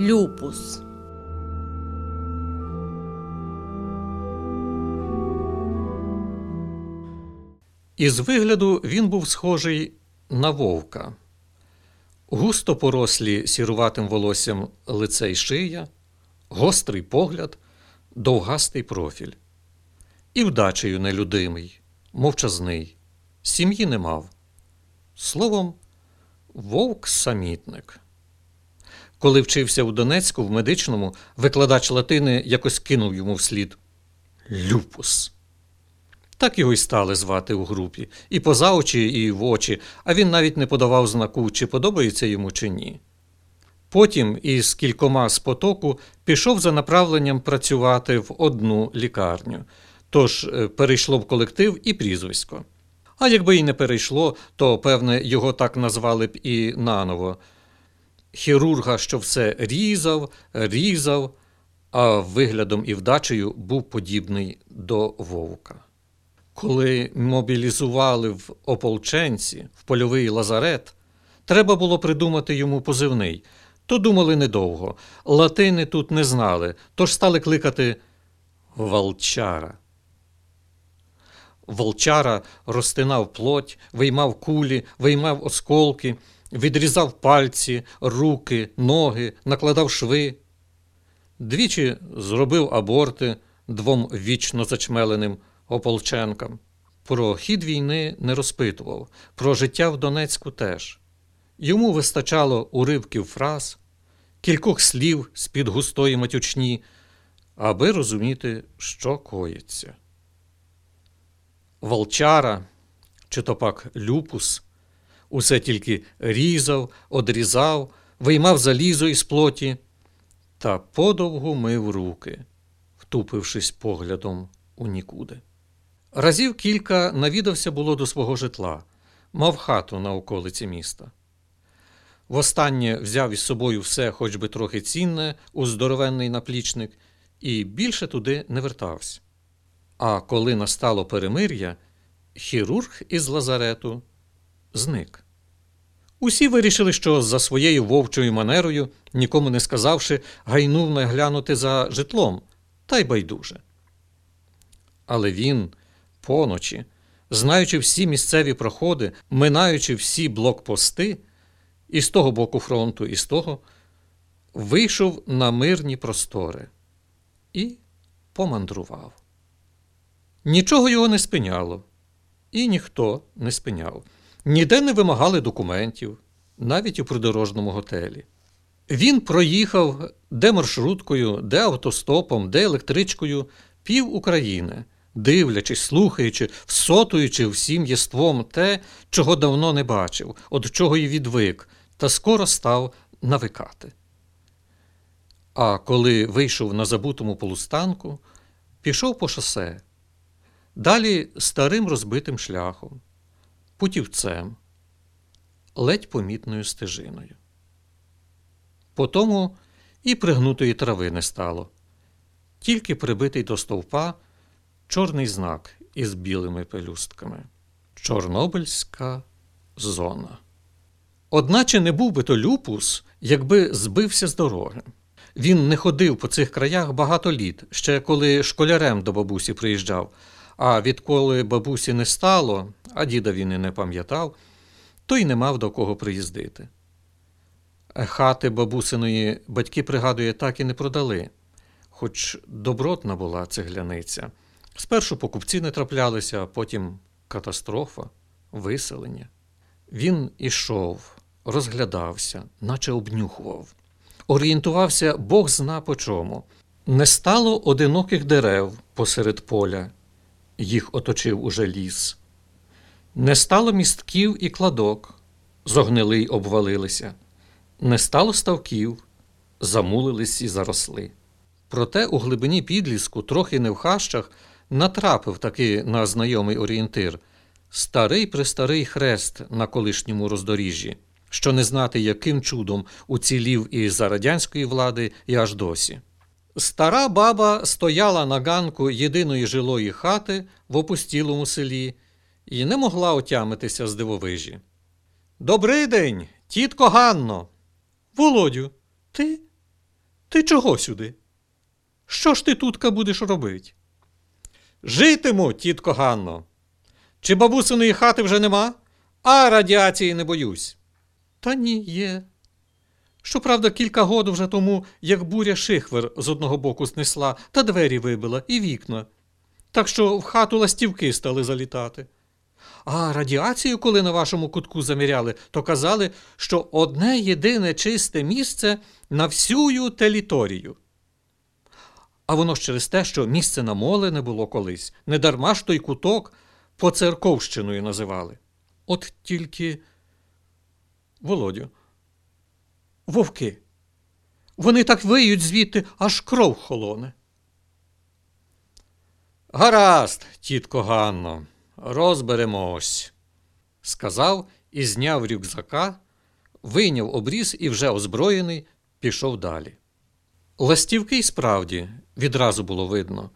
Люпус. Із вигляду він був схожий на вовка. Густо порослі сіруватим волоссям лице й шия, гострий погляд, довгастий профіль. І вдачею нелюдимий, мовчазний, сім'ї не мав. Словом, вовк-самітник. Коли вчився у Донецьку в медичному, викладач латини якось кинув йому вслід Люпус. Так його й стали звати у групі, і поза очі, і в очі, а він навіть не подавав знаку, чи подобається йому, чи ні. Потім із кількома з потоку пішов за направленням працювати в одну лікарню, тож е, перейшло в колектив і прізвисько. А якби й не перейшло, то, певне, його так назвали б і наново. Хірурга, що все різав, різав, а виглядом і вдачею був подібний до вовка. Коли мобілізували в ополченці, в польовий лазарет, треба було придумати йому позивний. То думали недовго. Латини тут не знали, тож стали кликати Волчара. Волчара розтинав плоть, виймав кулі, виймав осколки, відрізав пальці, руки, ноги, накладав шви. Двічі зробив аборти двом вічно зачмеленим ополченкам. Про хід війни не розпитував, про життя в Донецьку теж. Йому вистачало уривків фраз, кількох слів з-під густої матючні, аби розуміти, що коїться. Волчара, чи то пак люпус, усе тільки різав, одрізав, виймав залізо із плоті та подовгу мив руки, втупившись поглядом у нікуди. Разів кілька навідався було до свого житла, мав хату на околиці міста. Востаннє взяв із собою все, хоч би трохи цінне, у здоровенний наплічник, і більше туди не вертався. А коли настало перемир'я, хірург із лазарету зник. Усі вирішили, що за своєю вовчою манерою, нікому не сказавши, гайнув наглянути за житлом, та й байдуже. Але він поночі, знаючи всі місцеві проходи, минаючи всі блокпости, і з того боку фронту, і з того, вийшов на мирні простори і помандрував. Нічого його не спиняло, і ніхто не спиняв. Ніде не вимагали документів, навіть у придорожному готелі. Він проїхав де маршруткою, де автостопом, де електричкою пів України, дивлячись, слухаючи, всотуючи всім єством те, чого давно не бачив, від чого й відвик, та скоро став навикати. А коли вийшов на забутому полустанку, пішов по шосе, далі старим розбитим шляхом, путівцем, ледь помітною стежиною. Потому і пригнутої трави не стало, тільки прибитий до стовпа чорний знак із білими пелюстками Чорнобильська зона. Одначе не був би то люпус, якби збився з дороги. Він не ходив по цих краях багато літ, ще коли школярем до бабусі приїжджав, а відколи бабусі не стало, а діда він і не пам'ятав, то й не мав до кого приїздити. Хати бабусиної батьки, пригадує, так і не продали, хоч добротна була цегляниця. Спершу покупці не траплялися, а потім катастрофа, виселення. Він ішов, розглядався, наче обнюхував. Орієнтувався Бог зна по чому. Не стало одиноких дерев посеред поля, їх оточив уже ліс. Не стало містків і кладок, зогнили й обвалилися. Не стало ставків, замулились і заросли. Проте у глибині підліску, трохи не в хащах, натрапив таки на знайомий орієнтир старий престарий хрест на колишньому роздоріжжі, що не знати, яким чудом уцілів і за радянської влади, і аж досі. Стара баба стояла на ганку єдиної жилої хати в опустілому селі і не могла отямитися з дивовижі. «Добрий день, тітко Ганно. Володю, ти? Ти чого сюди? Що ж ти тутка будеш робити? Житиму, тітко Ганно. Чи бабусиної хати вже нема? А радіації не боюсь. Та ні, є. Щоправда, кілька годин вже тому, як буря шихвер з одного боку снесла, та двері вибила і вікна. Так що в хату ластівки стали залітати. А радіацію, коли на вашому кутку заміряли, то казали, що одне єдине чисте місце на всю територію. А воно ж через те, що місце намолене було колись, недарма ж той куток поцерковщиною називали. От тільки, Володю, вовки. Вони так виють звідти, аж кров холоне. Гаразд, тітко Ганно, розберемось, сказав і зняв рюкзака, вийняв обріз і вже озброєний пішов далі. Ластівки й справді відразу було видно,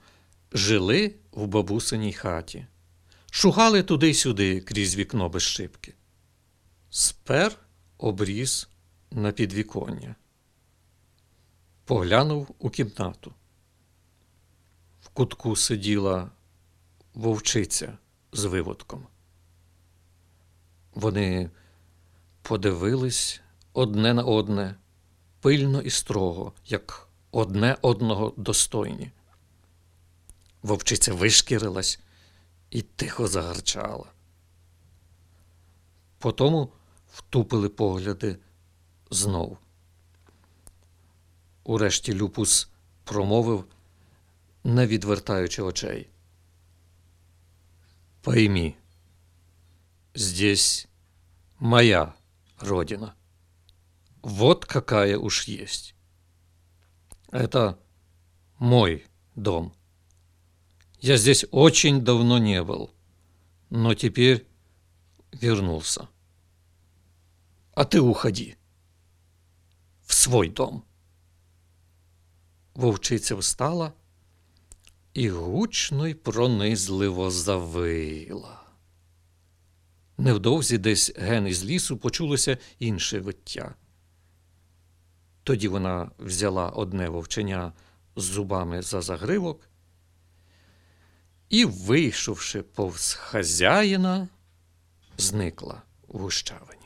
жили в бабусиній хаті, шугали туди й сюди крізь вікно без шибки. Спер обріз на підвіконня. Поглянув у кімнату. В кутку сиділа вовчиця з виводком. Вони подивились одне на одне, пильно і строго, як одне одного достойні. Вовчиця вишкірилась і тихо загарчала. Потому втупили погляди знов. Урешті Люпус промовив, не відвертаючи очей. Пойми, здесь моя родина. Вот какая уж есть. Это мой дом. Я здесь очень давно не был, но теперь вернулся. А ты уходи свой дом. Вовчиця встала і гучно й пронизливо завила. Невдовзі десь ген із лісу почулося інше виття. Тоді вона взяла одне вовченя з зубами за загривок і, вийшовши повз хазяїна, зникла в гущавині.